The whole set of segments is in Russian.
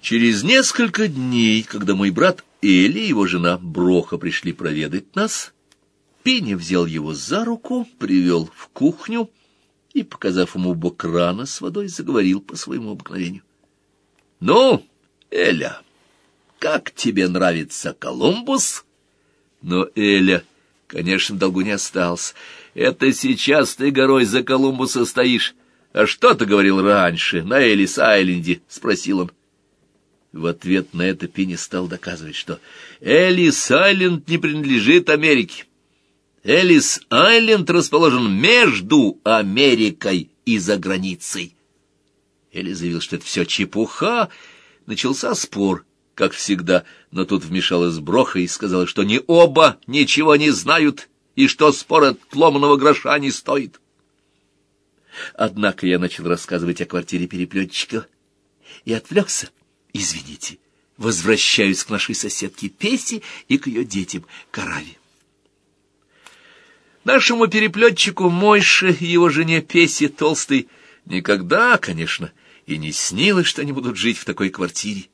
Через несколько дней, когда мой брат Эли и его жена Броха пришли проведать нас, Пиня взял его за руку, привел в кухню и, показав ему бок крана с водой, заговорил по своему обыкновению. — Ну, Эля, как тебе нравится Колумбус? Но Эля, конечно, долгу не остался. Это сейчас ты горой за Колумбуса стоишь. А что ты говорил раньше, на Элис-Айленде? — спросил он. В ответ на это Пини стал доказывать, что Элис-Айленд не принадлежит Америке. Элис-Айленд расположен между Америкой и за границей. Элли заявил, что это все чепуха. Начался спор, как всегда, но тут вмешалась Броха и сказала, что ни оба ничего не знают и что спор от ломаного гроша не стоит. Однако я начал рассказывать о квартире переплетчика и отвлекся. Извините, возвращаюсь к нашей соседке Песи и к ее детям Караве. Нашему переплетчику Мойше и его жене Песе Толстой никогда, конечно, и не снилось, что они будут жить в такой квартире,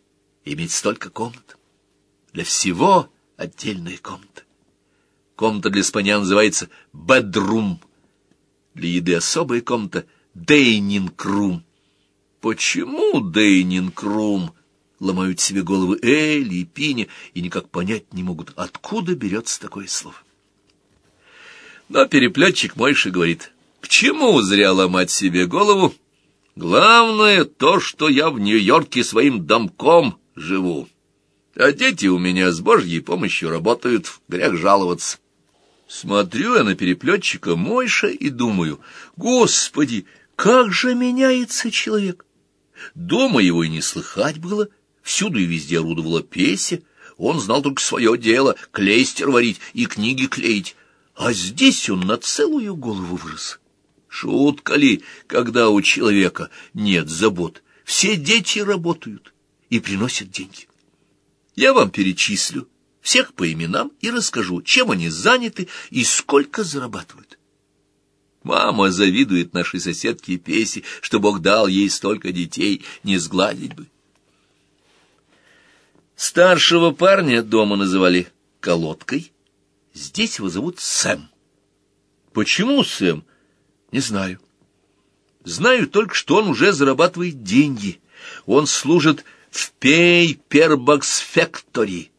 иметь столько комнат. Для всего отдельная комната. Комната для спаня называется «бедрум», для еды особая комната «дейнинг-рум». Почему «дейнинг-рум»? Ломают себе головы Элли и Пиня и никак понять не могут, откуда берется такое слово. Но переплетчик Мойши говорит, к чему зря ломать себе голову? Главное то, что я в Нью-Йорке своим домком живу. А дети у меня с Божьей помощью работают, грех жаловаться. Смотрю я на переплетчика Мойша и думаю, Господи, как же меняется человек! Дома его и не слыхать было, всюду и везде орудовала песня, он знал только свое дело — клейстер варить и книги клеить. А здесь он на целую голову вырос. Шутка ли, когда у человека нет забот? Все дети работают и приносят деньги. Я вам перечислю всех по именам и расскажу, чем они заняты и сколько зарабатывают. Мама завидует нашей соседке Песи, что Бог дал ей столько детей, не сгладить бы. Старшего парня дома называли колодкой, Здесь его зовут Сэм. Почему Сэм? Не знаю. Знаю только, что он уже зарабатывает деньги. Он служит в Пей-Пербакс Фэктори.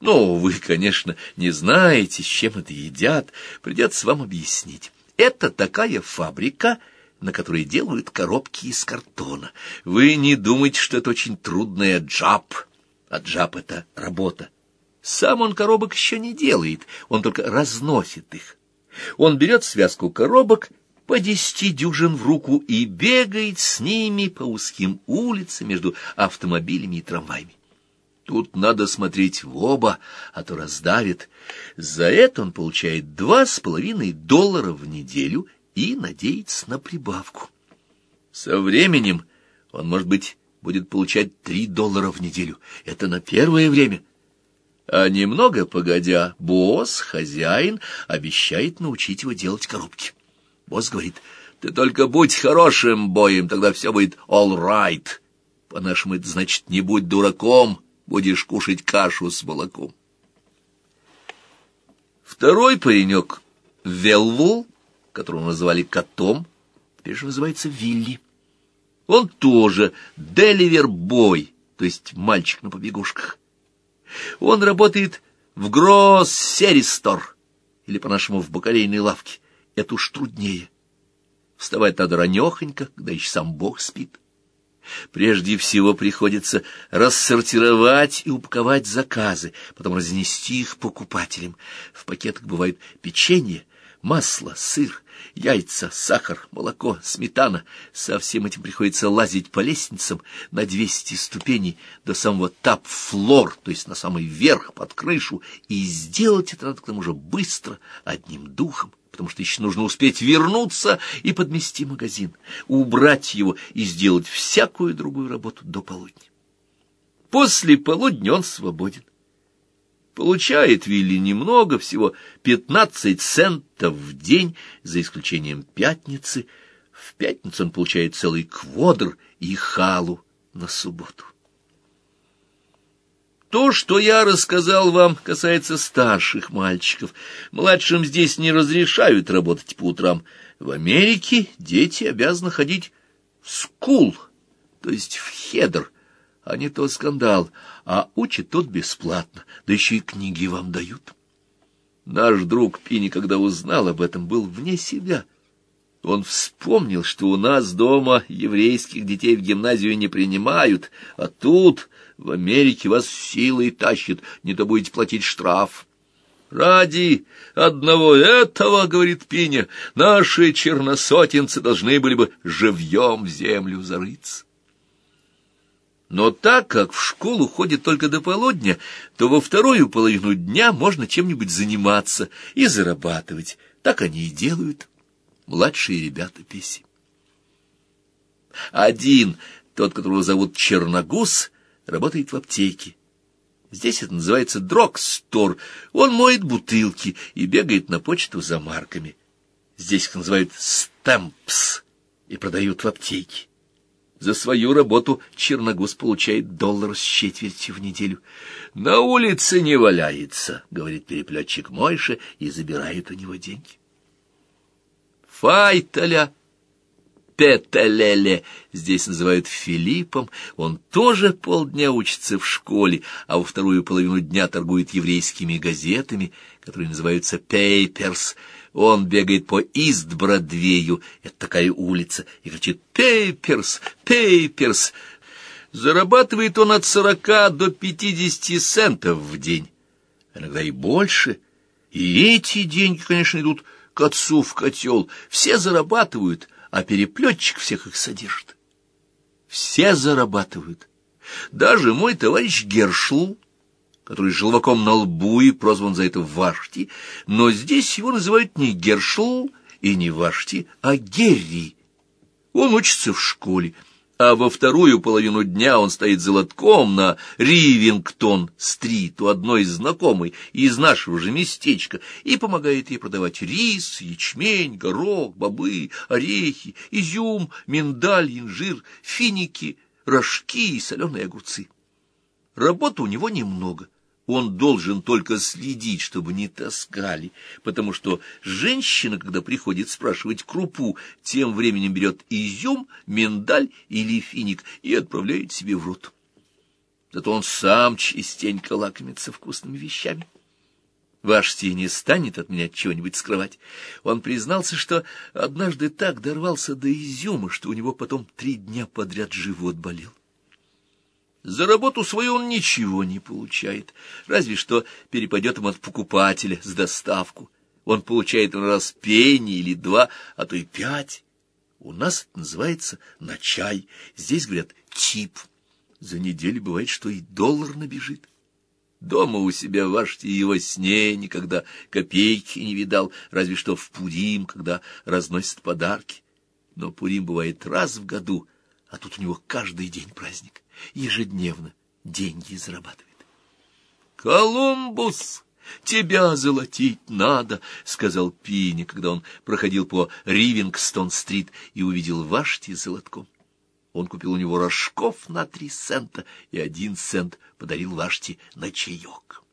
Ну, вы, конечно, не знаете, с чем это едят. Придется вам объяснить. Это такая фабрика, на которой делают коробки из картона. Вы не думайте, что это очень трудная джаб. А джаб — это работа. Сам он коробок еще не делает, он только разносит их. Он берет связку коробок по десяти дюжин в руку и бегает с ними по узким улицам между автомобилями и трамваями. Тут надо смотреть в оба, а то раздавит. За это он получает два с половиной доллара в неделю и надеется на прибавку. Со временем он, может быть, будет получать три доллара в неделю. Это на первое время — а немного погодя, босс, хозяин, обещает научить его делать коробки. Босс говорит, ты только будь хорошим боем, тогда все будет all right. По-нашему это значит, не будь дураком, будешь кушать кашу с молоком. Второй паренек, Велвул, которого называли котом, теперь же называется Вилли. Он тоже деливер-бой, то есть мальчик на побегушках. Он работает в Гроссеристор, или по-нашему в бакалейной лавке. Это уж труднее. Вставать надо ранехонько, когда еще сам Бог спит. Прежде всего приходится рассортировать и упаковать заказы, потом разнести их покупателям. В пакетах бывают печенье, масло, сыр, яйца, сахар, молоко, сметана. Со всем этим приходится лазить по лестницам на двести ступеней до самого тап-флор, то есть на самый верх, под крышу, и сделать это надо к тому же быстро, одним духом, потому что еще нужно успеть вернуться и подмести магазин, убрать его и сделать всякую другую работу до полудня. После полудня он свободен. Получает Вилли немного, всего пятнадцать центов в день, за исключением пятницы. В пятницу он получает целый квадр и халу на субботу. То, что я рассказал вам, касается старших мальчиков. Младшим здесь не разрешают работать по утрам. В Америке дети обязаны ходить в скул, то есть в хедр, а не то скандал, а учат тот бесплатно, да еще и книги вам дают. Наш друг Пини, когда узнал об этом, был вне себя. Он вспомнил, что у нас дома еврейских детей в гимназию не принимают, а тут, в Америке, вас силой тащат, не то будете платить штраф. Ради одного этого, — говорит Пиня, — наши черносотенцы должны были бы живьем в землю зарыться. Но так как в школу ходит только до полудня, то во вторую половину дня можно чем-нибудь заниматься и зарабатывать. Так они и делают, младшие ребята Песи. Один, тот, которого зовут Черногуз, работает в аптеке. Здесь это называется дрогстор. Он моет бутылки и бегает на почту за марками. Здесь их называют стэмпс и продают в аптеке. За свою работу Черногуз получает доллар с четвертью в неделю. «На улице не валяется», — говорит переплетчик Мойша, и забирает у него деньги. Файталя Петелеле здесь называют Филиппом, он тоже полдня учится в школе, а во вторую половину дня торгует еврейскими газетами, которые называются «Пейперс», он бегает по Ист-Бродвею, это такая улица, и кричит «Пейперс! Пейперс!». Зарабатывает он от сорока до пятидесяти центов в день, иногда и больше. И эти деньги, конечно, идут к отцу в котел. Все зарабатывают, а переплетчик всех их содержит. Все зарабатывают. Даже мой товарищ Гершл, который с желваком на лбу и прозван за это Вашти, но здесь его называют не Гершл и не Вашти, а Герри. Он учится в школе, а во вторую половину дня он стоит золотком на Ривингтон-стрит у одной знакомой из нашего же местечка и помогает ей продавать рис, ячмень, горох, бобы, орехи, изюм, миндаль, инжир, финики, рожки и соленые огурцы. Работы у него немного, он должен только следить, чтобы не таскали, потому что женщина, когда приходит спрашивать крупу, тем временем берет изюм, миндаль или финик и отправляет себе в рот. Зато он сам частенько лакомится вкусными вещами. Ваш не станет от меня чего-нибудь скрывать. Он признался, что однажды так дорвался до изюма, что у него потом три дня подряд живот болел. За работу свою он ничего не получает, разве что перепадет ему от покупателя с доставку. Он получает раз пени или два, а то и пять. У нас это называется на чай, здесь говорят тип. За неделю бывает, что и доллар набежит. Дома у себя вашти его сне никогда копейки не видал, разве что в Пурим, когда разносят подарки. Но Пурим бывает раз в году, а тут у него каждый день праздник ежедневно деньги зарабатывает. «Колумбус, тебя золотить надо», — сказал Пини, когда он проходил по Ривингстон-стрит и увидел Вашти золотком. Он купил у него рожков на три цента и один цент подарил Вашти на чаек.